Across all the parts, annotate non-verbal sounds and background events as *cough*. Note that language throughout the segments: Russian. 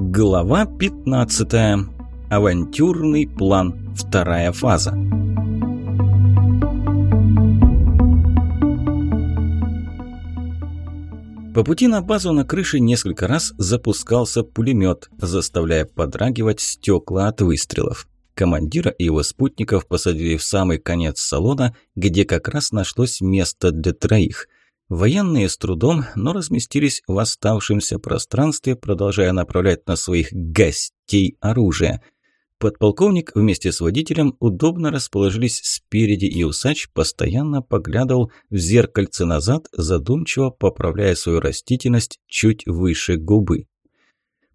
Глава 15. Авантюрный план. Вторая фаза. По пути на базу на крыше несколько раз запускался пулемет, заставляя подрагивать стекла от выстрелов. Командира и его спутников посадили в самый конец салона, где как раз нашлось место для троих – Военные с трудом, но разместились в оставшемся пространстве, продолжая направлять на своих гостей оружие. Подполковник вместе с водителем удобно расположились спереди, и усач постоянно поглядывал в зеркальце назад, задумчиво поправляя свою растительность чуть выше губы.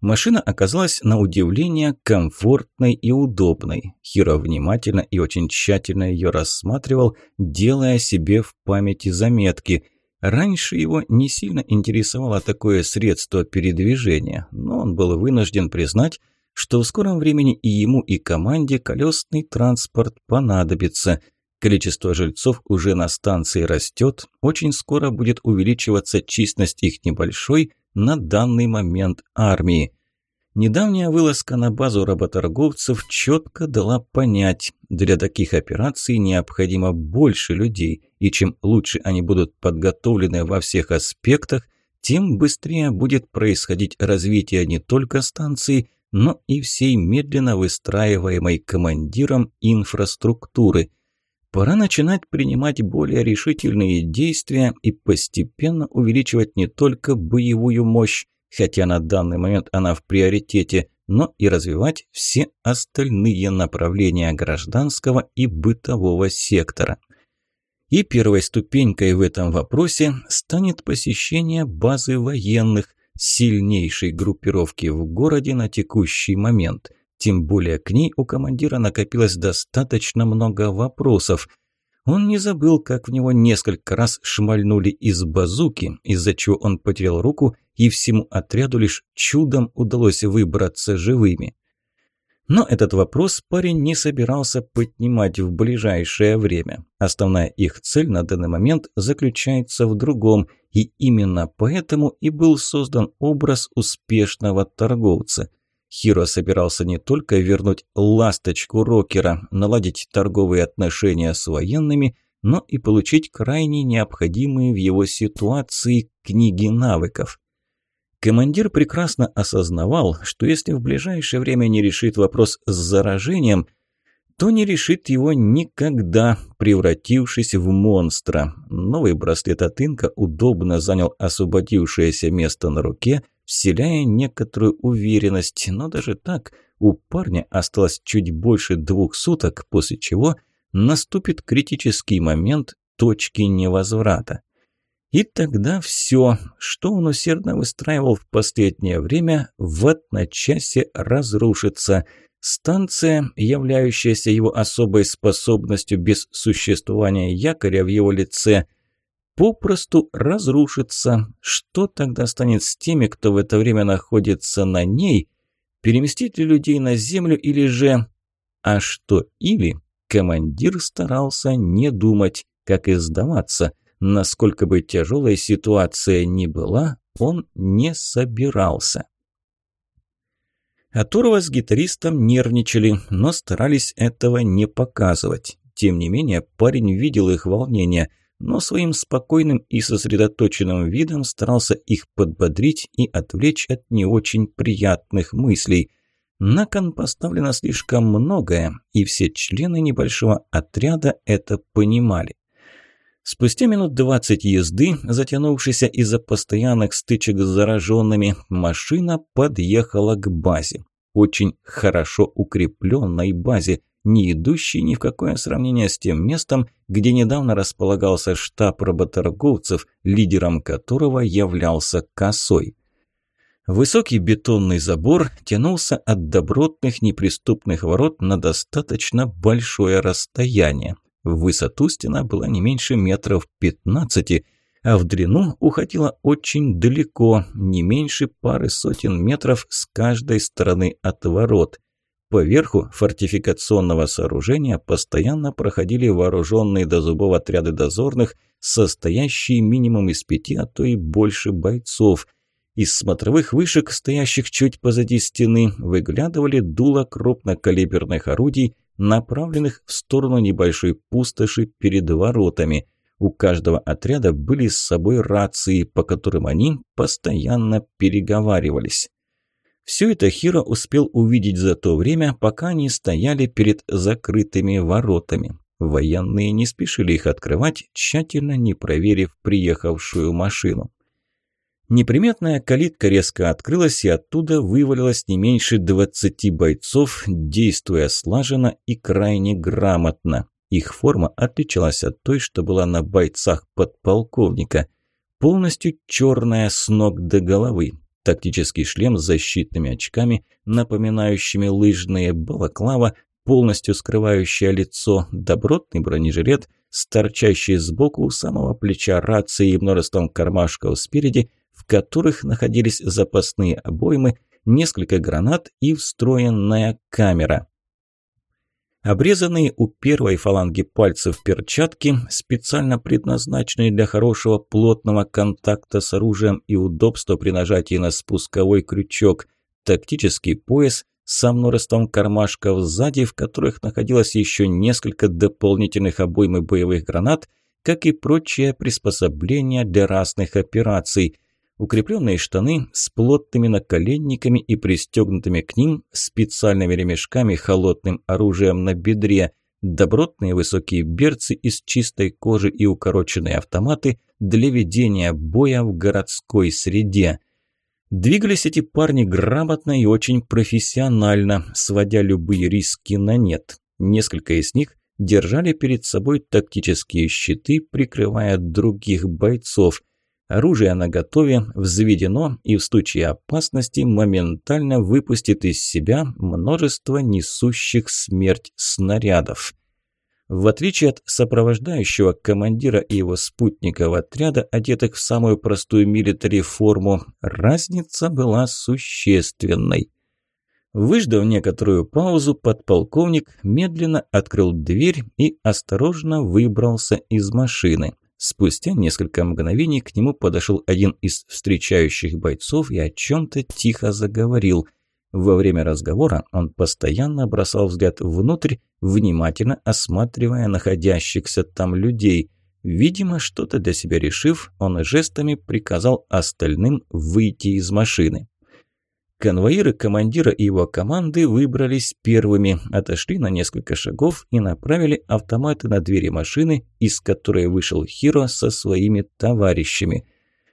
Машина оказалась на удивление комфортной и удобной. Хиро внимательно и очень тщательно ее рассматривал, делая себе в памяти заметки – Раньше его не сильно интересовало такое средство передвижения, но он был вынужден признать, что в скором времени и ему, и команде колесный транспорт понадобится. Количество жильцов уже на станции растет, очень скоро будет увеличиваться численность их небольшой на данный момент армии. Недавняя вылазка на базу работорговцев четко дала понять, для таких операций необходимо больше людей, и чем лучше они будут подготовлены во всех аспектах, тем быстрее будет происходить развитие не только станции, но и всей медленно выстраиваемой командиром инфраструктуры. Пора начинать принимать более решительные действия и постепенно увеличивать не только боевую мощь, хотя на данный момент она в приоритете, но и развивать все остальные направления гражданского и бытового сектора. И первой ступенькой в этом вопросе станет посещение базы военных, сильнейшей группировки в городе на текущий момент. Тем более к ней у командира накопилось достаточно много вопросов – он не забыл, как в него несколько раз шмальнули из базуки, из-за чего он потерял руку, и всему отряду лишь чудом удалось выбраться живыми. Но этот вопрос парень не собирался поднимать в ближайшее время. Основная их цель на данный момент заключается в другом, и именно поэтому и был создан образ успешного торговца – Хиро собирался не только вернуть ласточку Рокера, наладить торговые отношения с военными, но и получить крайне необходимые в его ситуации книги навыков. Командир прекрасно осознавал, что если в ближайшее время не решит вопрос с заражением, то не решит его никогда, превратившись в монстра. Новый браслет от Инка удобно занял освободившееся место на руке – вселяя некоторую уверенность, но даже так у парня осталось чуть больше двух суток, после чего наступит критический момент точки невозврата. И тогда все, что он усердно выстраивал в последнее время, в одночасье разрушится. Станция, являющаяся его особой способностью без существования якоря в его лице, попросту разрушится. Что тогда станет с теми, кто в это время находится на ней? Переместить ли людей на землю или же... А что или? Командир старался не думать, как и сдаваться. Насколько бы тяжелой ситуация ни была, он не собирался. Атурова с гитаристом нервничали, но старались этого не показывать. Тем не менее, парень видел их волнение – но своим спокойным и сосредоточенным видом старался их подбодрить и отвлечь от не очень приятных мыслей. На кон поставлено слишком многое, и все члены небольшого отряда это понимали. Спустя минут двадцать езды, затянувшейся из-за постоянных стычек с зараженными, машина подъехала к базе. Очень хорошо укрепленной базе – не идущий ни в какое сравнение с тем местом, где недавно располагался штаб работорговцев, лидером которого являлся Косой. Высокий бетонный забор тянулся от добротных неприступных ворот на достаточно большое расстояние. В высоту стена была не меньше метров пятнадцати, а в длину уходила очень далеко, не меньше пары сотен метров с каждой стороны от ворот. Поверху фортификационного сооружения постоянно проходили вооруженные до зубов отряды дозорных, состоящие минимум из пяти, а то и больше бойцов. Из смотровых вышек, стоящих чуть позади стены, выглядывали дула крупнокалиберных орудий, направленных в сторону небольшой пустоши перед воротами. У каждого отряда были с собой рации, по которым они постоянно переговаривались. Все это Хиро успел увидеть за то время, пока они стояли перед закрытыми воротами. Военные не спешили их открывать, тщательно не проверив приехавшую машину. Неприметная калитка резко открылась, и оттуда вывалилось не меньше двадцати бойцов, действуя слаженно и крайне грамотно. Их форма отличалась от той, что была на бойцах подполковника. Полностью черная с ног до головы. Тактический шлем с защитными очками, напоминающими лыжные балаклава, полностью скрывающая лицо, добротный бронежилет, с торчащей сбоку у самого плеча рации и множеством кармашков спереди – в которых находились запасные обоймы, несколько гранат и встроенная камера. Обрезанные у первой фаланги пальцев перчатки, специально предназначенные для хорошего плотного контакта с оружием и удобства при нажатии на спусковой крючок, тактический пояс со множеством кармашков сзади, в которых находилось еще несколько дополнительных обоймы боевых гранат, как и прочее приспособления для разных операций – укрепленные штаны с плотными наколенниками и пристегнутыми к ним специальными ремешками холодным оружием на бедре, добротные высокие берцы из чистой кожи и укороченные автоматы для ведения боя в городской среде. Двигались эти парни грамотно и очень профессионально, сводя любые риски на нет. Несколько из них держали перед собой тактические щиты, прикрывая других бойцов – Оружие наготове, взведено и в случае опасности моментально выпустит из себя множество несущих смерть снарядов. В отличие от сопровождающего командира и его спутников отряда, одетых в самую простую милитари форму, разница была существенной. Выждав некоторую паузу, подполковник медленно открыл дверь и осторожно выбрался из машины. Спустя несколько мгновений к нему подошел один из встречающих бойцов и о чем-то тихо заговорил. Во время разговора он постоянно бросал взгляд внутрь, внимательно осматривая находящихся там людей. Видимо, что-то для себя решив, он жестами приказал остальным выйти из машины. Конвоиры командира и его команды выбрались первыми, отошли на несколько шагов и направили автоматы на двери машины, из которой вышел Хиро со своими товарищами.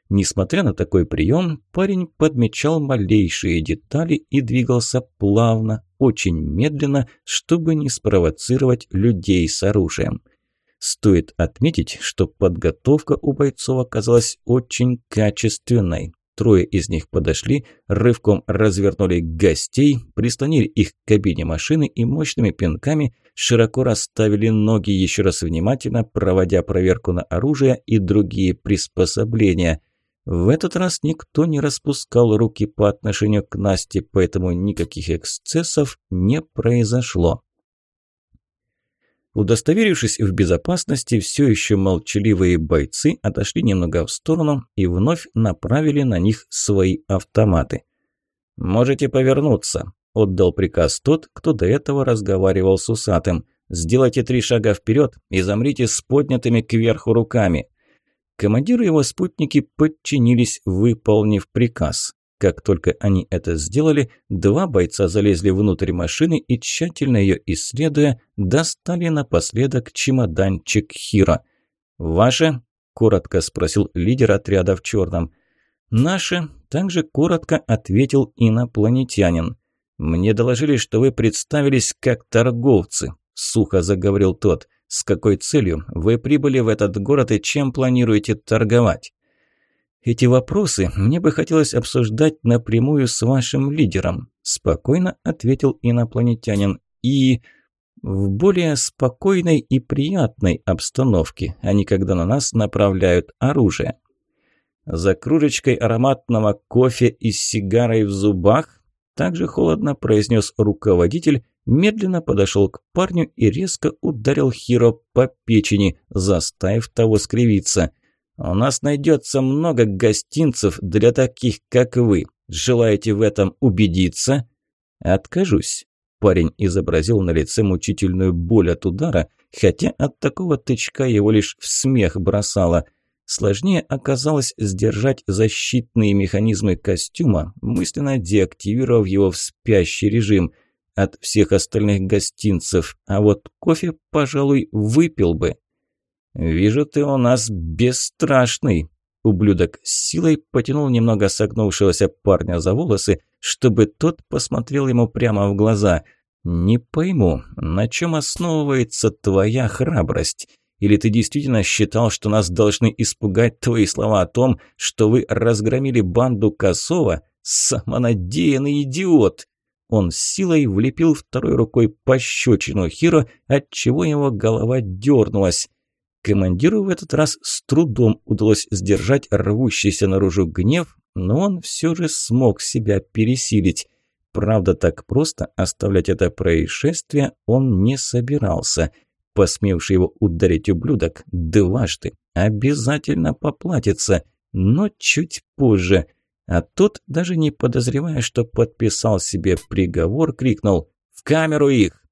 Несмотря на такой прием, парень подмечал малейшие детали и двигался плавно, очень медленно, чтобы не спровоцировать людей с оружием. Стоит отметить, что подготовка у бойцов оказалась очень качественной. Трое из них подошли, рывком развернули гостей, прислонили их к кабине машины и мощными пинками широко расставили ноги, еще раз внимательно проводя проверку на оружие и другие приспособления. В этот раз никто не распускал руки по отношению к Насте, поэтому никаких эксцессов не произошло. Удостоверившись в безопасности, все еще молчаливые бойцы отошли немного в сторону и вновь направили на них свои автоматы. «Можете повернуться», – отдал приказ тот, кто до этого разговаривал с усатым. «Сделайте три шага вперед и замрите с поднятыми кверху руками». Командир и его спутники подчинились, выполнив приказ. Как только они это сделали, два бойца залезли внутрь машины и, тщательно ее исследуя, достали напоследок чемоданчик Хира. «Ваше?» – коротко спросил лидер отряда в черном. «Наше?» – также коротко ответил инопланетянин. «Мне доложили, что вы представились как торговцы», – сухо заговорил тот. «С какой целью вы прибыли в этот город и чем планируете торговать?» Эти вопросы мне бы хотелось обсуждать напрямую с вашим лидером», – спокойно ответил инопланетянин. «И в более спокойной и приятной обстановке, а не когда на нас направляют оружие». За кружечкой ароматного кофе и сигарой в зубах также холодно произнес руководитель, медленно подошел к парню и резко ударил Хиро по печени, заставив того скривиться – У нас найдется много гостинцев для таких, как вы. Желаете в этом убедиться? Откажусь. Парень изобразил на лице мучительную боль от удара, хотя от такого тычка его лишь в смех бросало. Сложнее оказалось сдержать защитные механизмы костюма, мысленно деактивировав его в спящий режим от всех остальных гостинцев, а вот кофе, пожалуй, выпил бы. «Вижу, ты у нас бесстрашный», Ублюдок с силой потянул немного согнувшегося парня за волосы, чтобы тот посмотрел ему прямо в глаза. «Не пойму, на чем основывается твоя храбрость? Или ты действительно считал, что нас должны испугать твои слова о том, что вы разгромили банду Косова? Самонадеянный идиот!» Он силой влепил второй рукой пощечину Хиро, отчего его голова дернулась. Командиру в этот раз с трудом удалось сдержать рвущийся наружу гнев, но он все же смог себя пересилить. Правда, так просто оставлять это происшествие он не собирался. Посмевший его ударить ублюдок дважды обязательно поплатится, но чуть позже. А тот, даже не подозревая, что подписал себе приговор, крикнул «В камеру их!»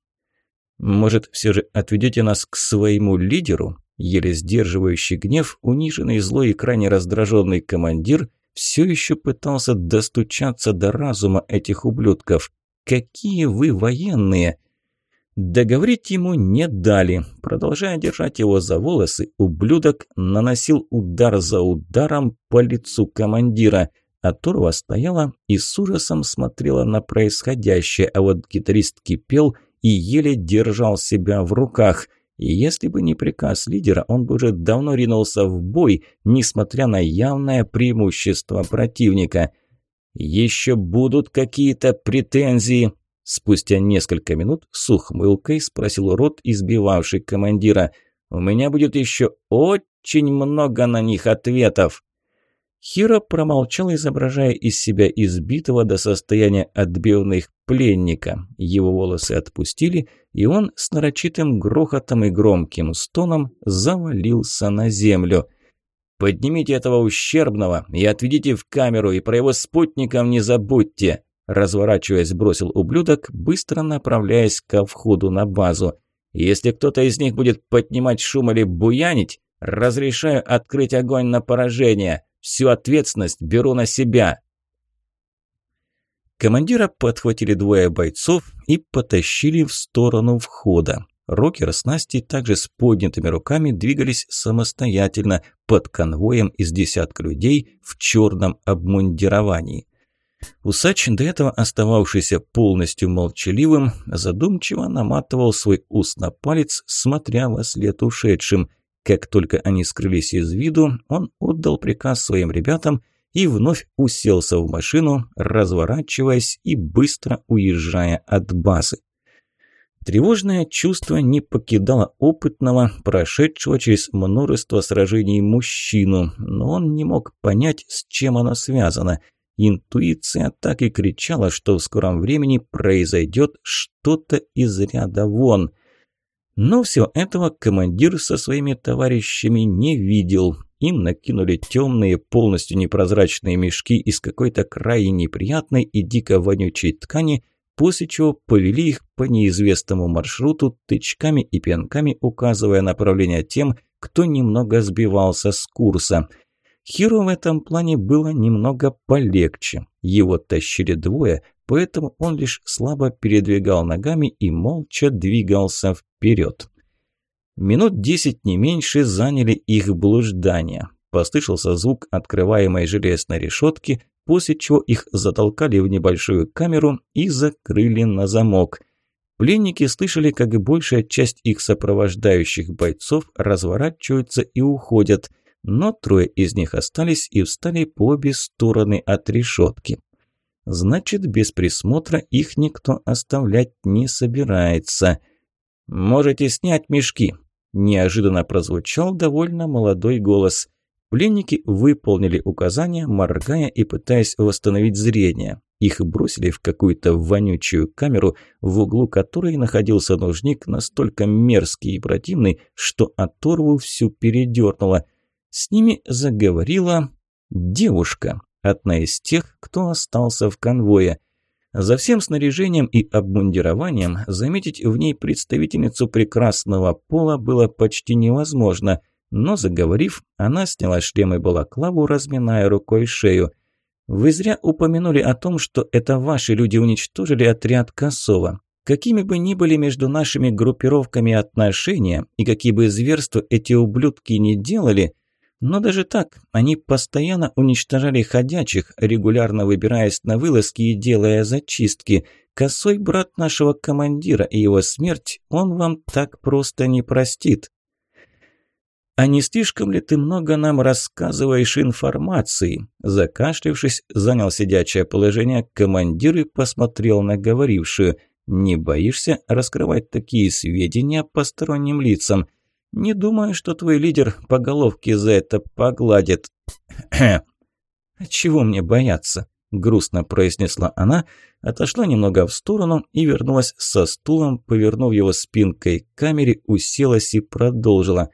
«Может, все же отведете нас к своему лидеру?» Еле сдерживающий гнев, униженный, злой и крайне раздраженный командир все еще пытался достучаться до разума этих ублюдков. «Какие вы военные!» Договорить ему не дали. Продолжая держать его за волосы, ублюдок наносил удар за ударом по лицу командира. Турва стояла и с ужасом смотрела на происходящее, а вот гитарист кипел и еле держал себя в руках – и если бы не приказ лидера, он бы уже давно ринулся в бой, несмотря на явное преимущество противника. «Еще будут какие-то претензии?» Спустя несколько минут с ухмылкой спросил рот, избивавший командира. «У меня будет еще очень много на них ответов». Хиро промолчал, изображая из себя избитого до состояния отбивных пленника. Его волосы отпустили, и он с нарочитым грохотом и громким стоном завалился на землю. «Поднимите этого ущербного и отведите в камеру, и про его спутников не забудьте!» Разворачиваясь, бросил ублюдок, быстро направляясь ко входу на базу. «Если кто-то из них будет поднимать шум или буянить, разрешаю открыть огонь на поражение!» Всю ответственность беру на себя». Командира подхватили двое бойцов и потащили в сторону входа. Рокер с Настей также с поднятыми руками двигались самостоятельно под конвоем из десятка людей в черном обмундировании. Усач, до этого остававшийся полностью молчаливым, задумчиво наматывал свой ус на палец, смотря во след ушедшим. Как только они скрылись из виду, он отдал приказ своим ребятам и вновь уселся в машину, разворачиваясь и быстро уезжая от базы. Тревожное чувство не покидало опытного, прошедшего через множество сражений мужчину, но он не мог понять, с чем оно связано. Интуиция так и кричала, что в скором времени произойдет что-то из ряда вон. Но все этого командир со своими товарищами не видел. Им накинули темные, полностью непрозрачные мешки из какой-то крайне неприятной и дико вонючей ткани, после чего повели их по неизвестному маршруту, тычками и пинками указывая направление тем, кто немного сбивался с курса. Хиру в этом плане было немного полегче. Его тащили двое, поэтому он лишь слабо передвигал ногами и молча двигался вперед. Минут десять не меньше заняли их блуждания. Послышался звук открываемой железной решетки, после чего их затолкали в небольшую камеру и закрыли на замок. Пленники слышали, как большая часть их сопровождающих бойцов разворачиваются и уходят, но трое из них остались и встали по обе стороны от решетки. Значит, без присмотра их никто оставлять не собирается. «Можете снять мешки», – неожиданно прозвучал довольно молодой голос. Пленники выполнили указания, моргая и пытаясь восстановить зрение. Их бросили в какую-то вонючую камеру, в углу которой находился нужник настолько мерзкий и противный, что оторву всю передернуло – С ними заговорила девушка, одна из тех, кто остался в конвое. За всем снаряжением и обмундированием заметить в ней представительницу прекрасного пола было почти невозможно, но заговорив, она сняла шлем и балаклаву, разминая рукой шею. «Вы зря упомянули о том, что это ваши люди уничтожили отряд Косова. Какими бы ни были между нашими группировками отношения, и какие бы зверства эти ублюдки не делали, но даже так, они постоянно уничтожали ходячих, регулярно выбираясь на вылазки и делая зачистки. Косой брат нашего командира и его смерть он вам так просто не простит. «А не слишком ли ты много нам рассказываешь информации?» Закашлившись, занял сидячее положение командир и посмотрел на говорившую. «Не боишься раскрывать такие сведения посторонним лицам?» Не думаю, что твой лидер по головке за это погладит. Чего мне бояться? Грустно произнесла она, отошла немного в сторону и вернулась со стулом, повернув его спинкой к камере, уселась и продолжила.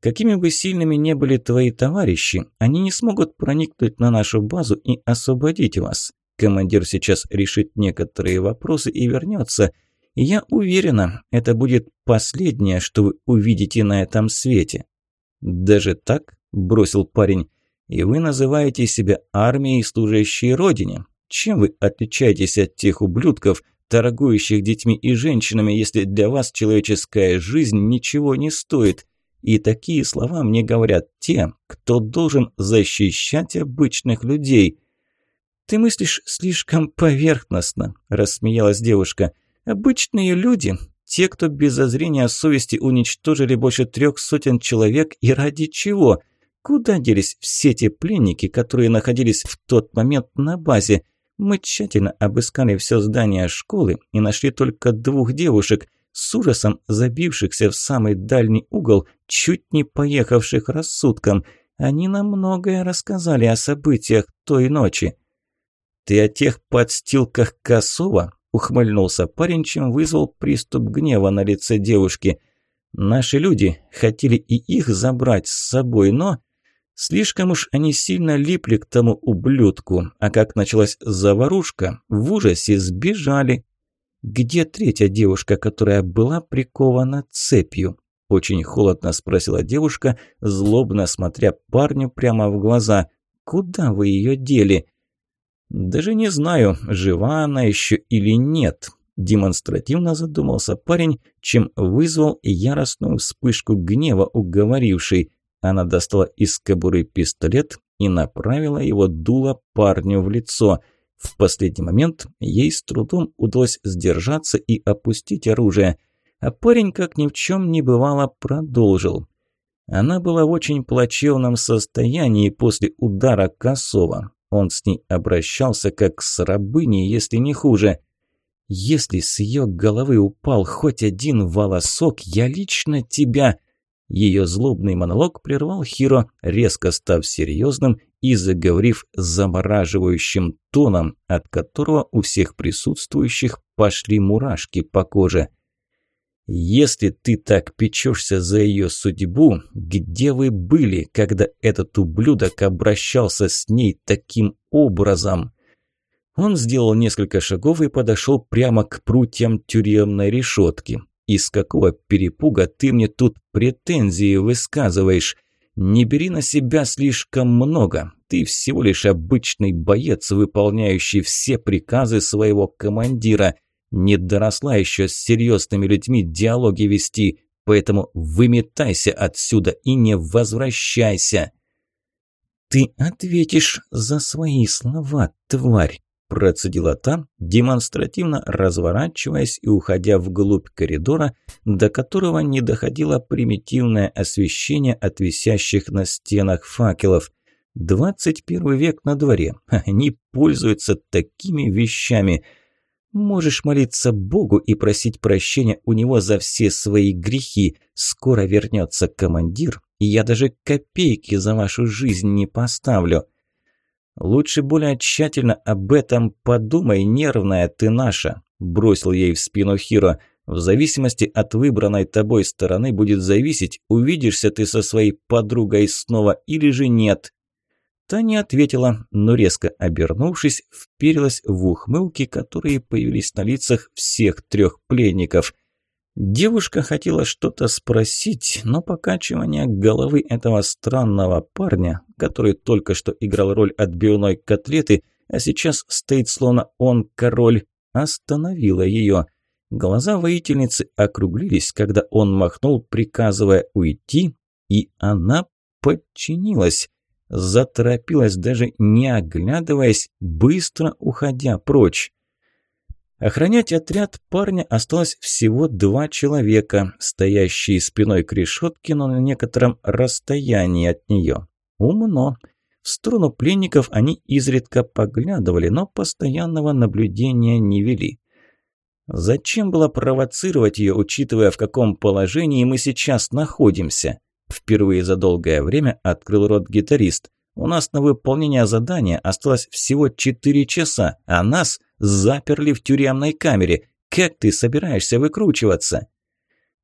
Какими бы сильными не были твои товарищи, они не смогут проникнуть на нашу базу и освободить вас. Командир сейчас решит некоторые вопросы и вернется – я уверена, это будет последнее, что вы увидите на этом свете». «Даже так?» – бросил парень. «И вы называете себя армией, служащей Родине. Чем вы отличаетесь от тех ублюдков, торгующих детьми и женщинами, если для вас человеческая жизнь ничего не стоит?» И такие слова мне говорят те, кто должен защищать обычных людей. «Ты мыслишь слишком поверхностно», – рассмеялась девушка. Обычные люди, те, кто без зазрения совести уничтожили больше трех сотен человек, и ради чего? Куда делись все те пленники, которые находились в тот момент на базе? Мы тщательно обыскали все здание школы и нашли только двух девушек, с ужасом забившихся в самый дальний угол, чуть не поехавших рассудком. Они нам многое рассказали о событиях той ночи. «Ты о тех подстилках Косова?» Ухмыльнулся парень, чем вызвал приступ гнева на лице девушки. Наши люди хотели и их забрать с собой, но... Слишком уж они сильно липли к тому ублюдку, а как началась заварушка, в ужасе сбежали. «Где третья девушка, которая была прикована цепью?» Очень холодно спросила девушка, злобно смотря парню прямо в глаза. «Куда вы ее дели?» «Даже не знаю, жива она еще или нет», – демонстративно задумался парень, чем вызвал яростную вспышку гнева уговоривший. Она достала из кобуры пистолет и направила его дуло парню в лицо. В последний момент ей с трудом удалось сдержаться и опустить оружие. А парень, как ни в чем не бывало, продолжил. Она была в очень плачевном состоянии после удара косого. Он с ней обращался как с рабыней, если не хуже. «Если с ее головы упал хоть один волосок, я лично тебя...» Ее злобный монолог прервал Хиро, резко став серьезным и заговорив замораживающим тоном, от которого у всех присутствующих пошли мурашки по коже. Если ты так печешься за ее судьбу, где вы были, когда этот ублюдок обращался с ней таким образом? Он сделал несколько шагов и подошел прямо к прутьям тюремной решетки. Из какого перепуга ты мне тут претензии высказываешь? Не бери на себя слишком много. Ты всего лишь обычный боец, выполняющий все приказы своего командира – не доросла еще с серьезными людьми диалоги вести, поэтому выметайся отсюда и не возвращайся. «Ты ответишь за свои слова, тварь!» Процедила та, демонстративно разворачиваясь и уходя вглубь коридора, до которого не доходило примитивное освещение от висящих на стенах факелов. Двадцать первый век на дворе. *laughs* Они пользуются такими вещами – Можешь молиться Богу и просить прощения у него за все свои грехи. Скоро вернется командир, и я даже копейки за вашу жизнь не поставлю. Лучше более тщательно об этом подумай, нервная ты наша, бросил ей в спину Хиро. В зависимости от выбранной тобой стороны будет зависеть, увидишься ты со своей подругой снова или же нет. Та не ответила, но резко обернувшись, вперилась в ухмылки, которые появились на лицах всех трех пленников. Девушка хотела что-то спросить, но покачивание головы этого странного парня, который только что играл роль отбивной котлеты, а сейчас стоит словно он король, остановило ее. Глаза воительницы округлились, когда он махнул, приказывая уйти, и она подчинилась. Заторопилась, даже не оглядываясь, быстро уходя прочь. Охранять отряд парня осталось всего два человека, стоящие спиной к решетке, но на некотором расстоянии от нее. Умно. В сторону пленников они изредка поглядывали, но постоянного наблюдения не вели. Зачем было провоцировать ее, учитывая, в каком положении мы сейчас находимся? Впервые за долгое время открыл рот гитарист. У нас на выполнение задания осталось всего 4 часа, а нас заперли в тюремной камере. Как ты собираешься выкручиваться?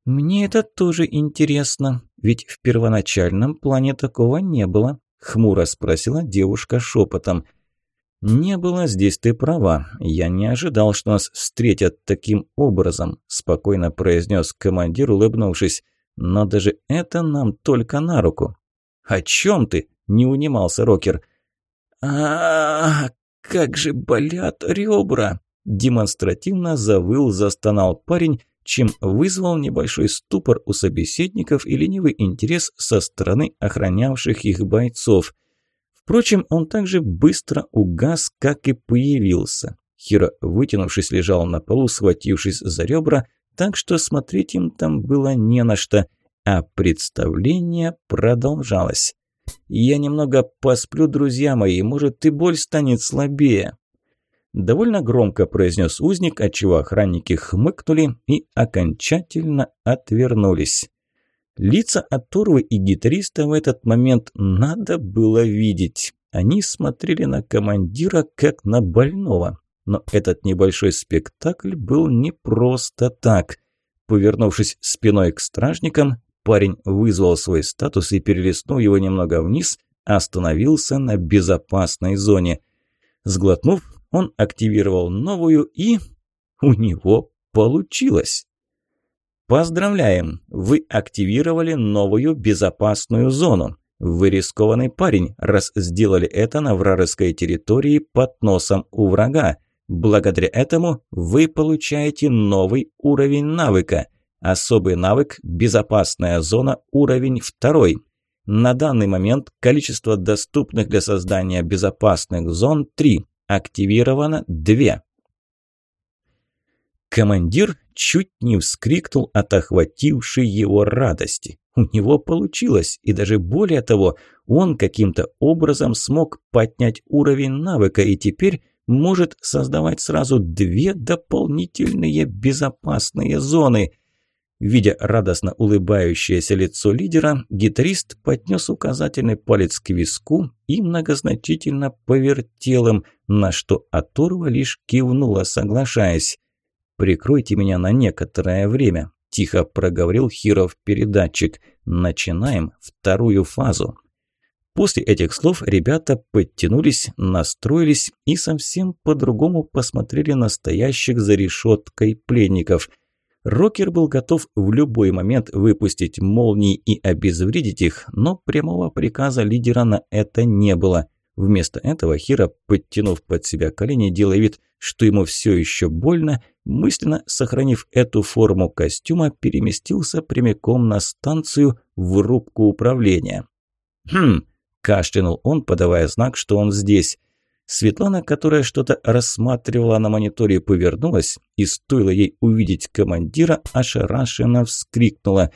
Мне это тоже интересно, ведь в первоначальном плане такого не было, хмуро спросила девушка шепотом. «Не было здесь, ты права. Я не ожидал, что нас встретят таким образом», – спокойно произнес командир, улыбнувшись. «Но даже это нам только на руку». «О чем ты?» – не унимался Рокер. а, как же болят ребра!» Демонстративно завыл, застонал парень, чем вызвал небольшой ступор у собеседников и ленивый интерес со стороны охранявших их бойцов – Впрочем, он также быстро угас, как и появился. Хиро, вытянувшись, лежал на полу, схватившись за ребра, так что смотреть им там было не на что, а представление продолжалось. «Я немного посплю, друзья мои, может, и боль станет слабее». Довольно громко произнес узник, отчего охранники хмыкнули и окончательно отвернулись. Лица Атурвы и гитариста в этот момент надо было видеть. Они смотрели на командира как на больного. Но этот небольшой спектакль был не просто так. Повернувшись спиной к стражникам, парень вызвал свой статус и, перелистнув его немного вниз, остановился на безопасной зоне. Сглотнув, он активировал новую и... У него получилось. Поздравляем! Вы активировали новую безопасную зону. Вы рискованный парень, раз сделали это на вражеской территории под носом у врага. Благодаря этому вы получаете новый уровень навыка. Особый навык «Безопасная зона» уровень второй. На данный момент количество доступных для создания безопасных зон 3. Активировано 2. Командир чуть не вскрикнул от охватившей его радости. У него получилось, и даже более того, он каким-то образом смог поднять уровень навыка и теперь может создавать сразу две дополнительные безопасные зоны. Видя радостно улыбающееся лицо лидера, гитарист поднес указательный палец к виску и многозначительно повертел им, на что Аторва лишь кивнула, соглашаясь. «Прикройте меня на некоторое время», – тихо проговорил Хиров передатчик. «Начинаем вторую фазу». После этих слов ребята подтянулись, настроились и совсем по-другому посмотрели на стоящих за решеткой пленников. Рокер был готов в любой момент выпустить молнии и обезвредить их, но прямого приказа лидера на это не было. Вместо этого Хира, подтянув под себя колени, делая вид, что ему все еще больно, мысленно сохранив эту форму костюма, переместился прямиком на станцию в рубку управления. «Хм!» – кашлянул он, подавая знак, что он здесь. Светлана, которая что-то рассматривала на мониторе, повернулась, и стоило ей увидеть командира, ошарашенно вскрикнула.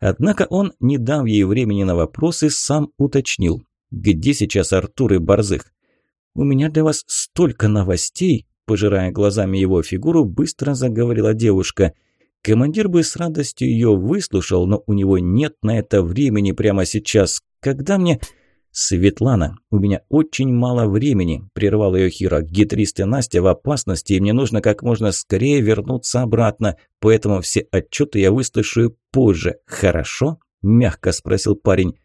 Однако он, не дав ей времени на вопросы, сам уточнил. «Где сейчас Артур и Борзых?» «У меня для вас столько новостей!» Пожирая глазами его фигуру, быстро заговорила девушка. Командир бы с радостью ее выслушал, но у него нет на это времени прямо сейчас. Когда мне... «Светлана, у меня очень мало времени», – прервал ее Хиро. «Гитарист и Настя в опасности, и мне нужно как можно скорее вернуться обратно, поэтому все отчеты я выслушаю позже. Хорошо?» – мягко спросил парень.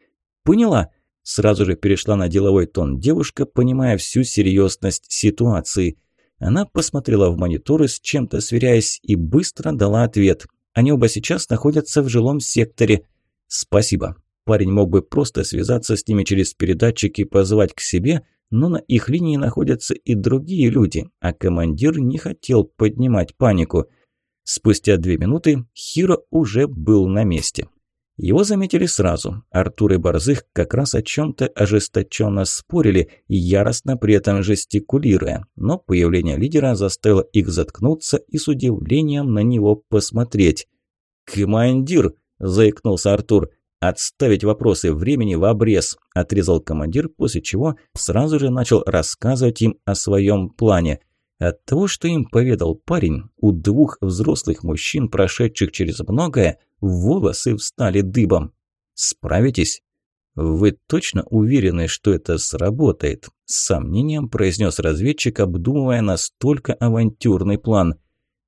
«Поняла». Сразу же перешла на деловой тон девушка, понимая всю серьезность ситуации. Она посмотрела в мониторы, с чем-то сверяясь, и быстро дала ответ. Они оба сейчас находятся в жилом секторе. «Спасибо», Парень мог бы просто связаться с ними через передатчик и позвать к себе, но на их линии находятся и другие люди, а командир не хотел поднимать панику. Спустя две минуты Хиро уже был на месте. Его заметили сразу. Артур и Борзых как раз о чем-то ожесточенно спорили, яростно при этом жестикулируя, но появление лидера заставило их заткнуться и с удивлением на него посмотреть. «Командир!» – заикнулся Артур. «Отставить вопросы, времени в обрез», – отрезал командир, после чего сразу же начал рассказывать им о своем плане. От того, что им поведал парень, у двух взрослых мужчин, прошедших через многое, волосы встали дыбом. «Справитесь?» «Вы точно уверены, что это сработает?» – с сомнением произнес разведчик, обдумывая настолько авантюрный план.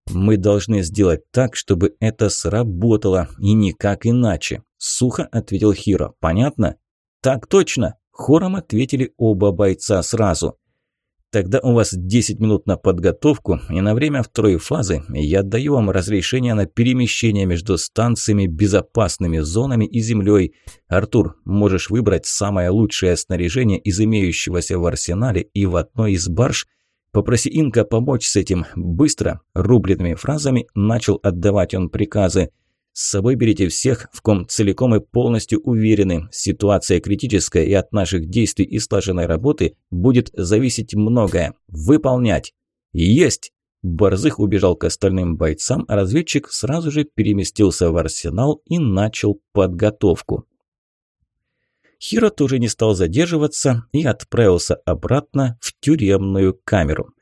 «Мы должны сделать так, чтобы это сработало, и никак иначе», Сухо ответил Хиро. Понятно? Так точно. Хором ответили оба бойца сразу. Тогда у вас 10 минут на подготовку, и на время второй фазы я даю вам разрешение на перемещение между станциями, безопасными зонами и землей. Артур, можешь выбрать самое лучшее снаряжение из имеющегося в арсенале и в одной из барж Попроси Инка помочь с этим. Быстро, рубленными фразами, начал отдавать он приказы. С собой берите всех, в ком целиком и полностью уверены. Ситуация критическая, и от наших действий и слаженной работы будет зависеть многое. Выполнять. Есть! Борзых убежал к остальным бойцам, а разведчик сразу же переместился в арсенал и начал подготовку. Хиро тоже не стал задерживаться и отправился обратно в тюремную камеру.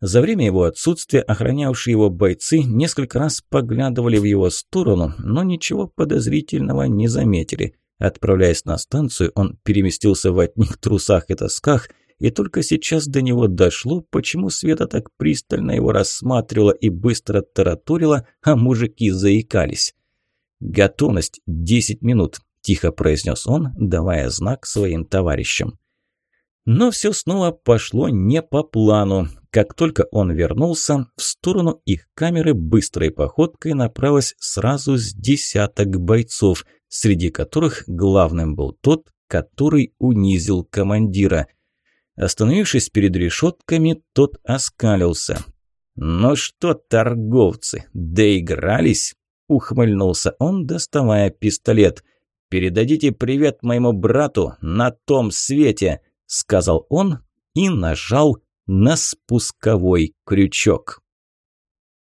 За время его отсутствия охранявшие его бойцы несколько раз поглядывали в его сторону, но ничего подозрительного не заметили. Отправляясь на станцию, он переместился в одних трусах и тосках, и только сейчас до него дошло, почему Света так пристально его рассматривала и быстро тараторила, а мужики заикались. «Готовность – десять минут», – тихо произнес он, давая знак своим товарищам. Но все снова пошло не по плану. Как только он вернулся, в сторону их камеры быстрой походкой направилось сразу с десяток бойцов, среди которых главным был тот, который унизил командира. Остановившись перед решетками, тот оскалился. «Ну что, торговцы, доигрались?» – ухмыльнулся он, доставая пистолет. «Передадите привет моему брату на том свете!» – сказал он и нажал на спусковой крючок.